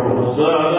فأرسل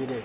بليله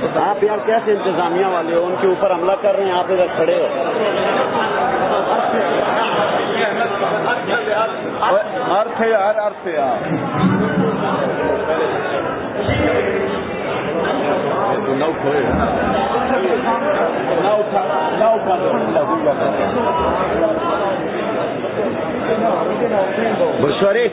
تو آپ یار کیسے انتظامیہ والے ہو؟ ان کے اوپر حملہ کر رہے ہیں آپ ادھر کھڑے ہو۔ ارتھ یار ارتھ یار۔ نہ بشوری۔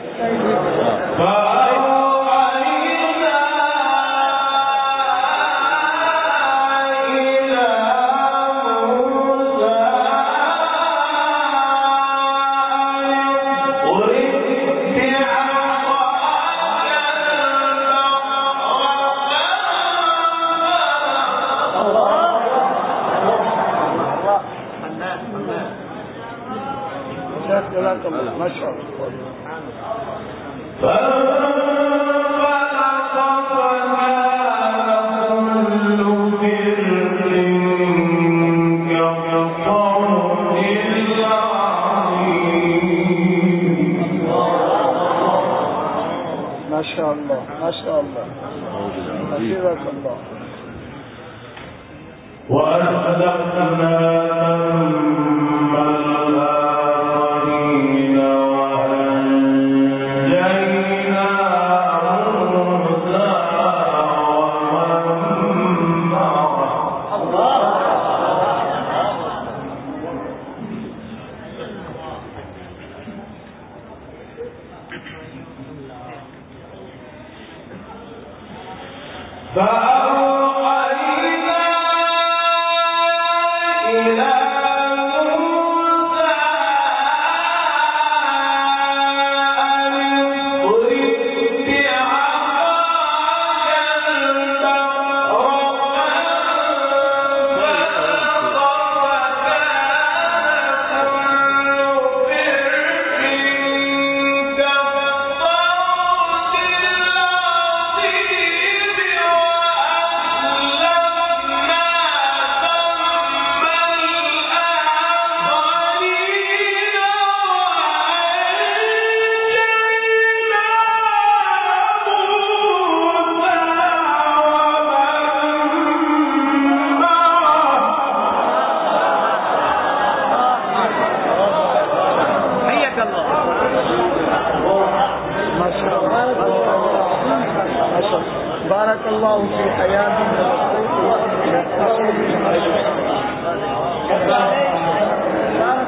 في حياة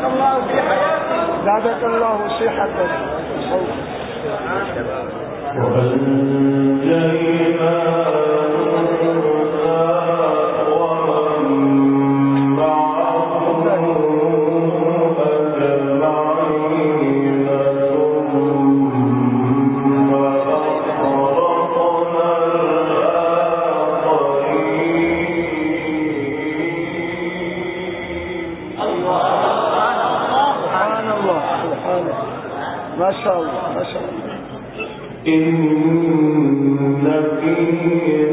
الله في حياتك زادك الله صحة. إن في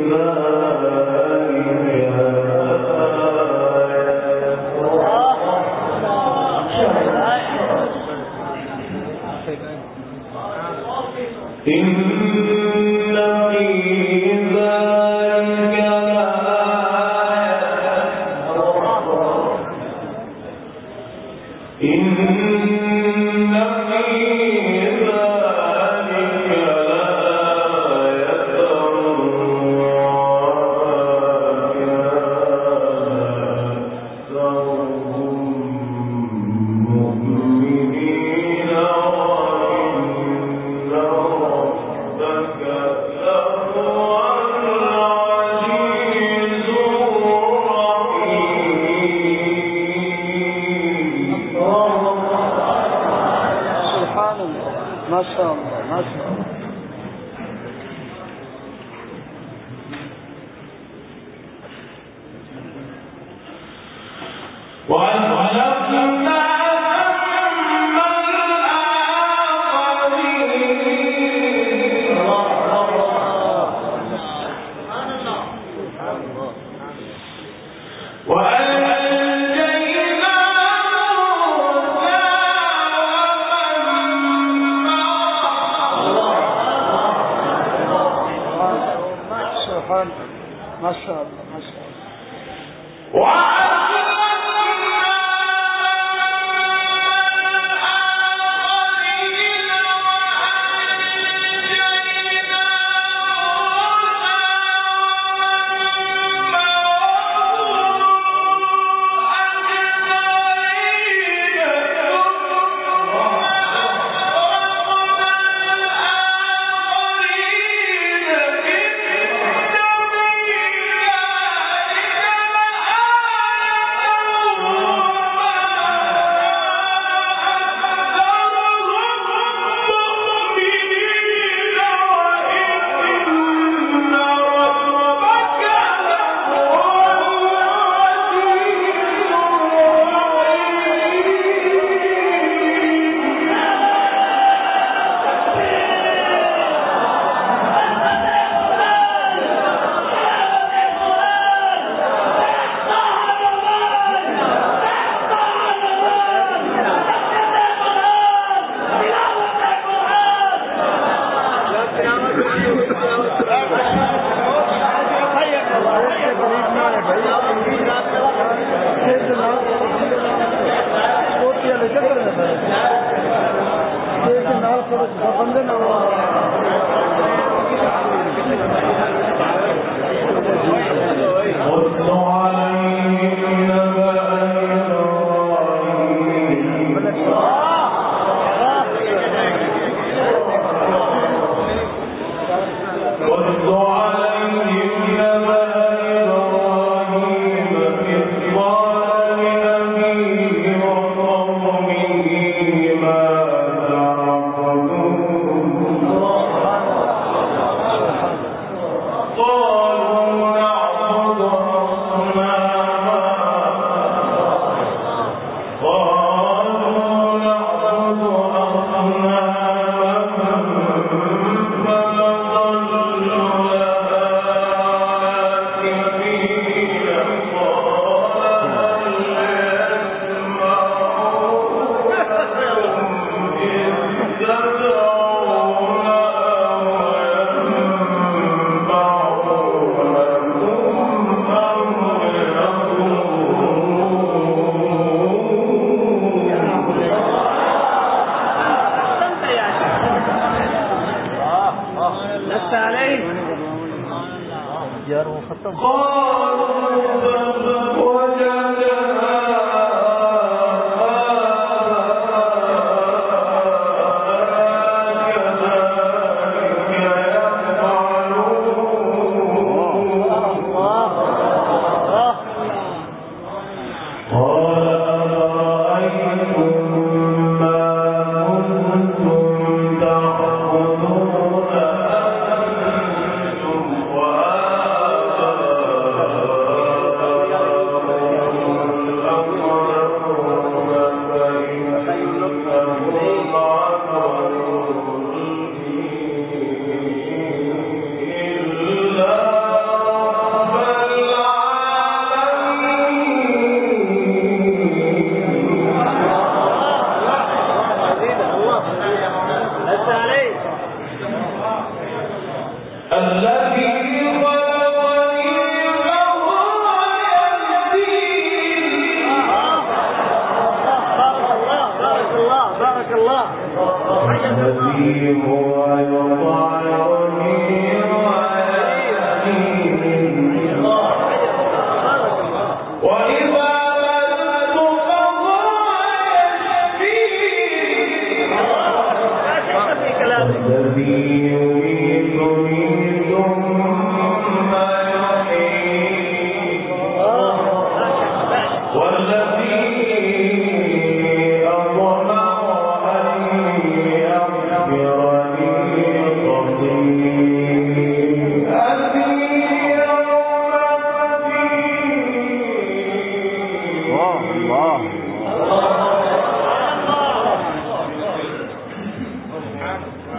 الله.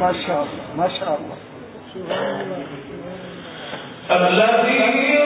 ما شاء الله ما شاء الله. الذي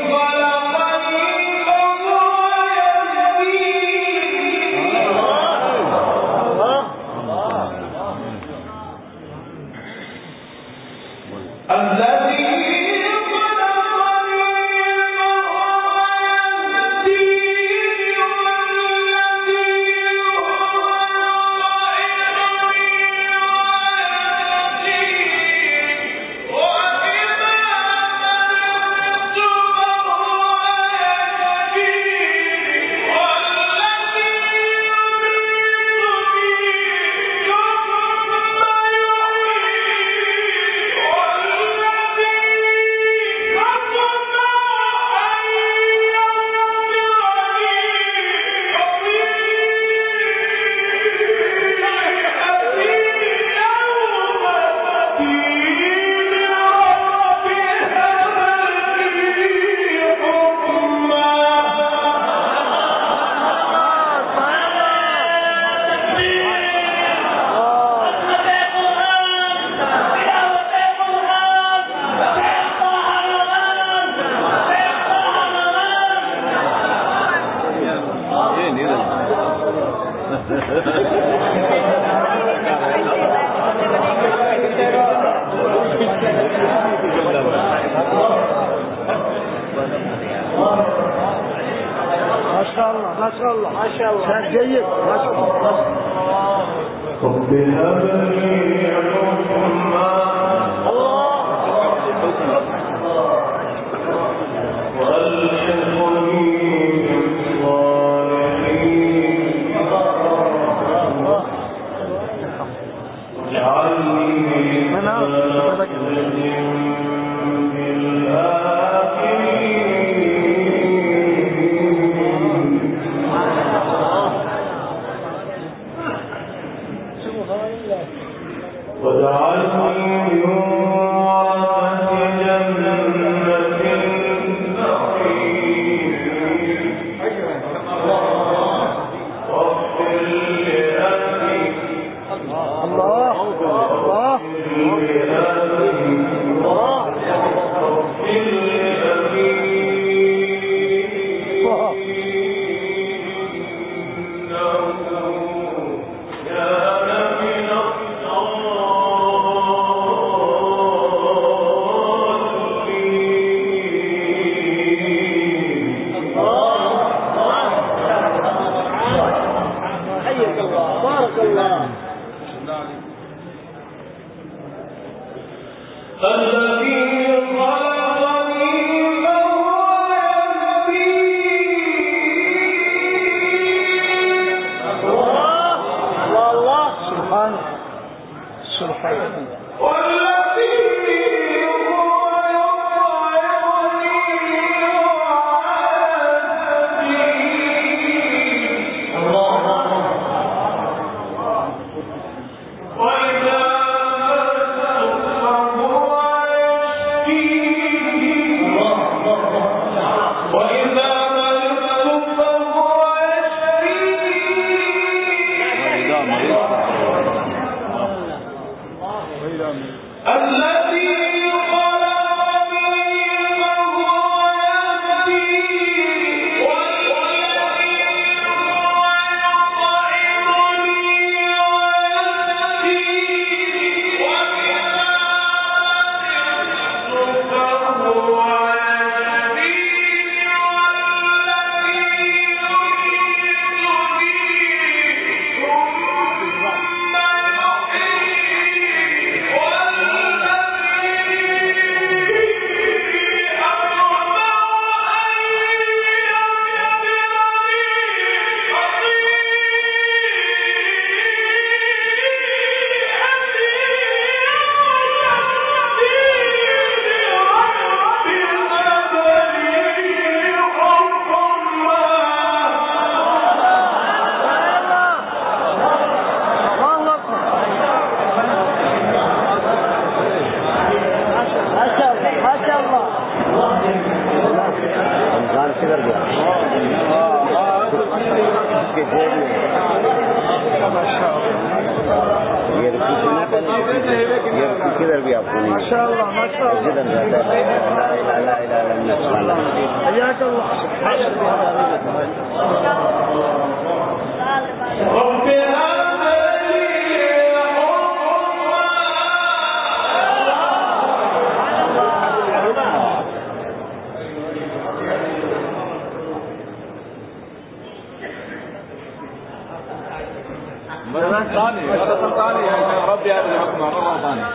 مرة ثانية مرة ثانية يا ربي هذه مرة ثانية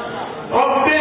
ربي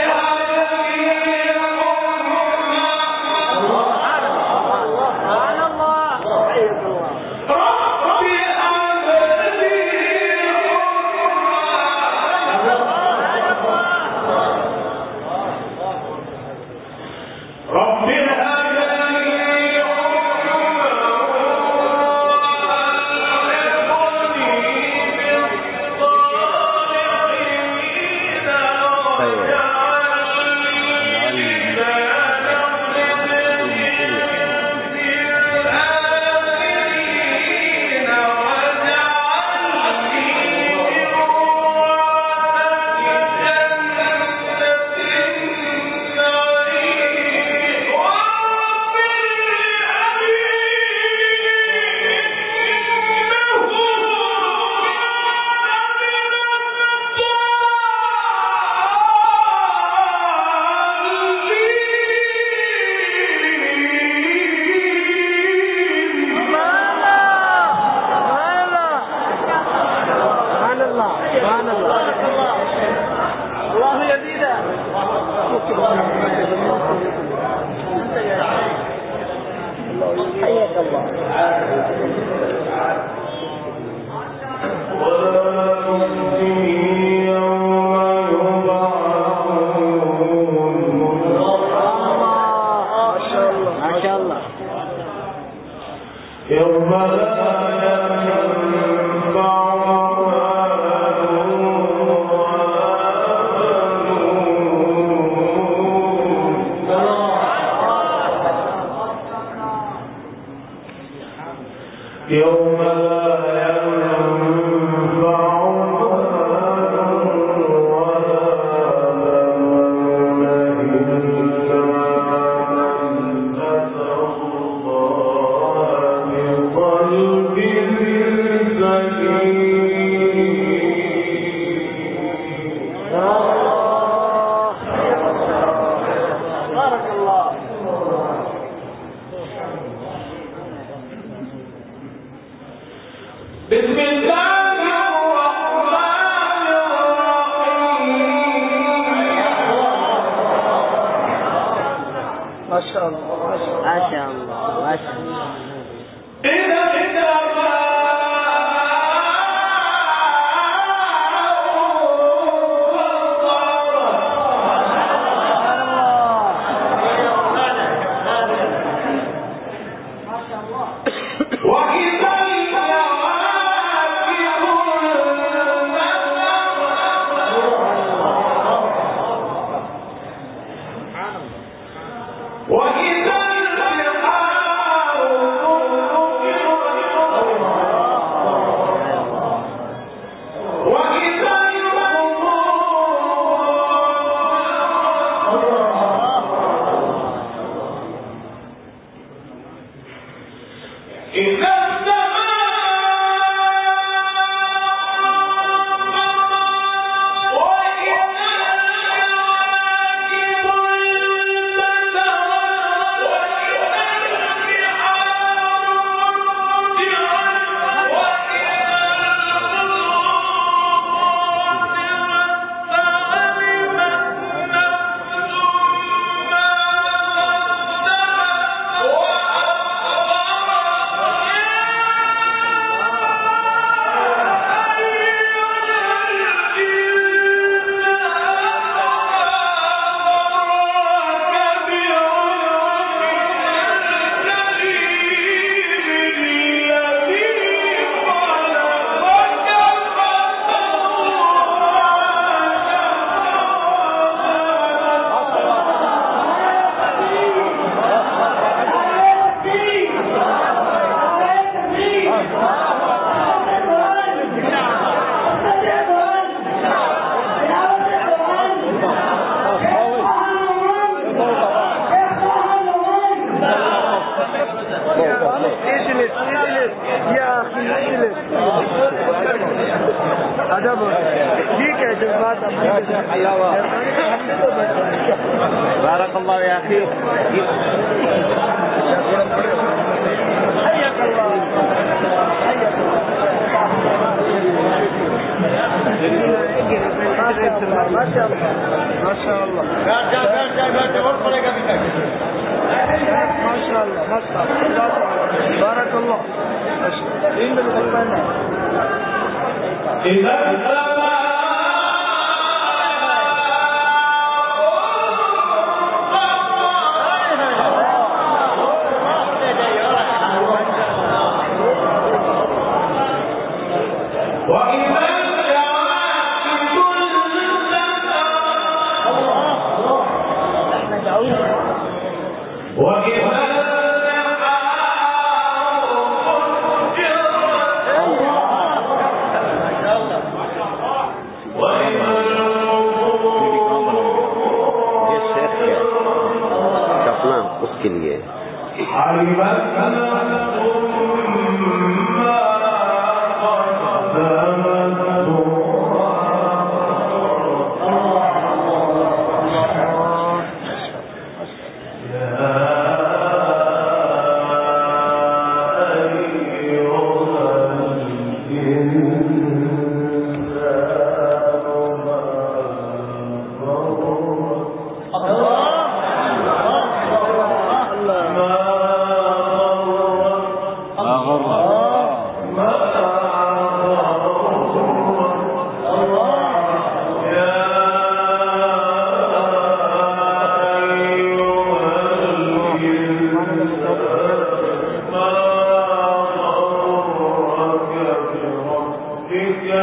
blessings.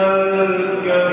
ملكا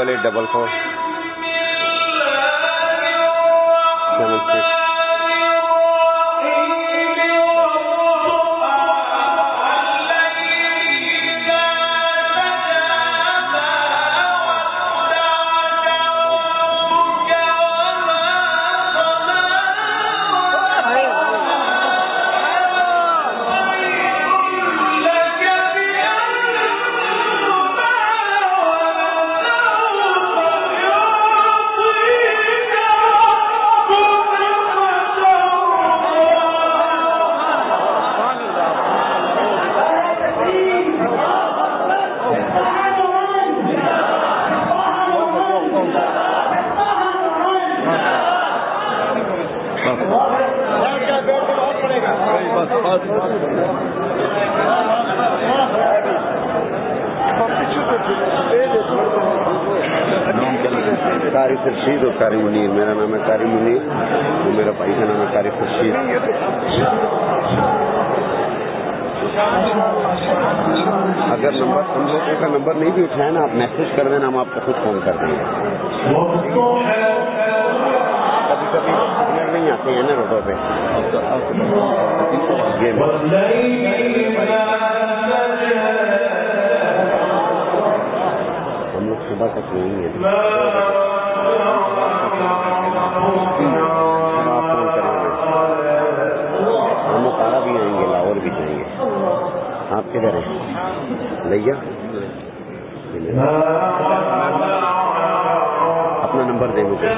ڈبل ایٹ ڈبل فور۔ اگر نمبر ہم لوگوں کا نمبر نہیں بھی اٹھایا نا، آپ میسج کر دینا، ہم آپ کو خود فون کر دیں گے۔ کبھی کبھی سگنل نہیں آتے ہیں نا روڈوں پہ۔ ہم لوگ صبح تک نہیں ہیں۔ گے ہم بھی آئیں گے، لاہور بھی جائیں گے۔ آپ کدھر ہیں؟ لیا اپنا نمبر دیں مجھے۔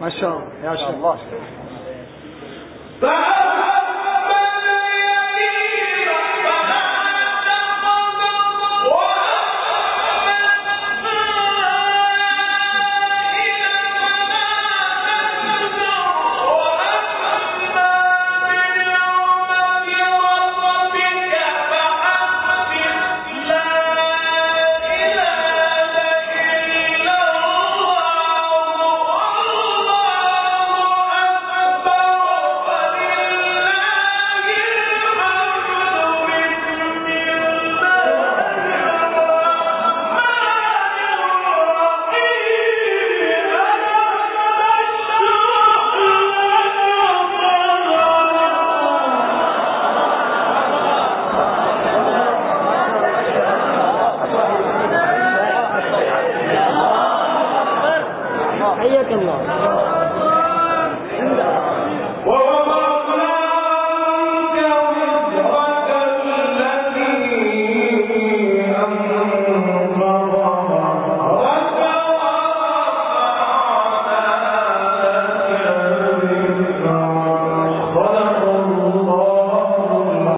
ما شاء الله. يا شاء الله. الله